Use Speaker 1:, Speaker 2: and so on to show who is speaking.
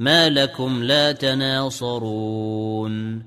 Speaker 1: ما لكم لا تناصرون